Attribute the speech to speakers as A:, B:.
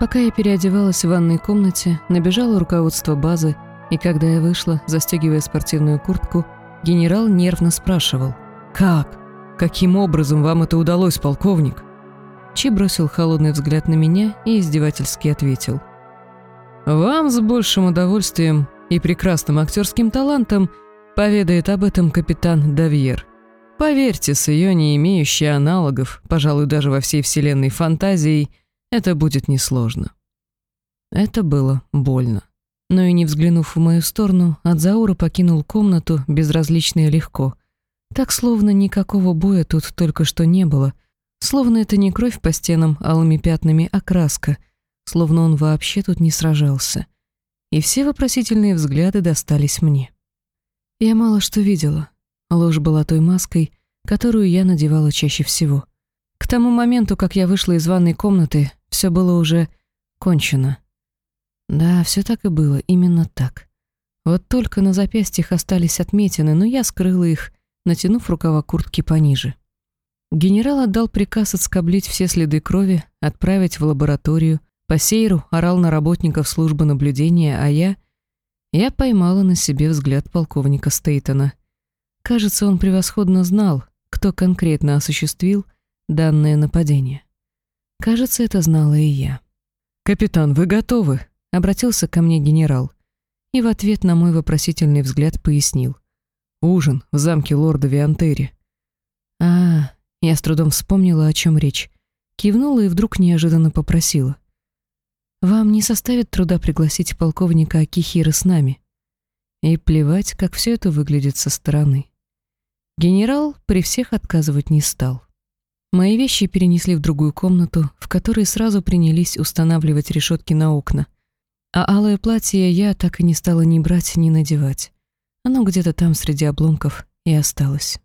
A: Пока я переодевалась в ванной комнате, набежало руководство базы, и когда я вышла, застегивая спортивную куртку, генерал нервно спрашивал «Как? Каким образом вам это удалось, полковник?» Чи бросил холодный взгляд на меня и издевательски ответил «Вам с большим удовольствием и прекрасным актерским талантом поведает об этом капитан Давьер. Поверьте, с ее не имеющей аналогов, пожалуй, даже во всей вселенной фантазией, это будет несложно». Это было больно. Но и не взглянув в мою сторону, Адзаура покинул комнату безразлично и легко. Так, словно никакого боя тут только что не было. Словно это не кровь по стенам алыми пятнами, а краска. Словно он вообще тут не сражался. И все вопросительные взгляды достались мне. Я мало что видела. Ложь была той маской, которую я надевала чаще всего. К тому моменту, как я вышла из ванной комнаты, все было уже кончено. Да, все так и было, именно так. Вот только на запястьях остались отметины, но я скрыла их, натянув рукава куртки пониже. Генерал отдал приказ отскоблить все следы крови, отправить в лабораторию. По сейру орал на работников службы наблюдения, а я... Я поймала на себе взгляд полковника Стейтона. Кажется, он превосходно знал, кто конкретно осуществил данное нападение. Кажется, это знала и я. «Капитан, вы готовы?» Обратился ко мне генерал и в ответ на мой вопросительный взгляд пояснил. «Ужин в замке лорда Виантери». «А, я с трудом вспомнила, о чем речь. Кивнула и вдруг неожиданно попросила. «Вам не составит труда пригласить полковника Акихира с нами?» И плевать, как все это выглядит со стороны. Генерал при всех отказывать не стал. Мои вещи перенесли в другую комнату, в которой сразу принялись устанавливать решетки на окна — а алое платье я так и не стала ни брать, ни надевать. Оно где-то там среди обломков и осталось.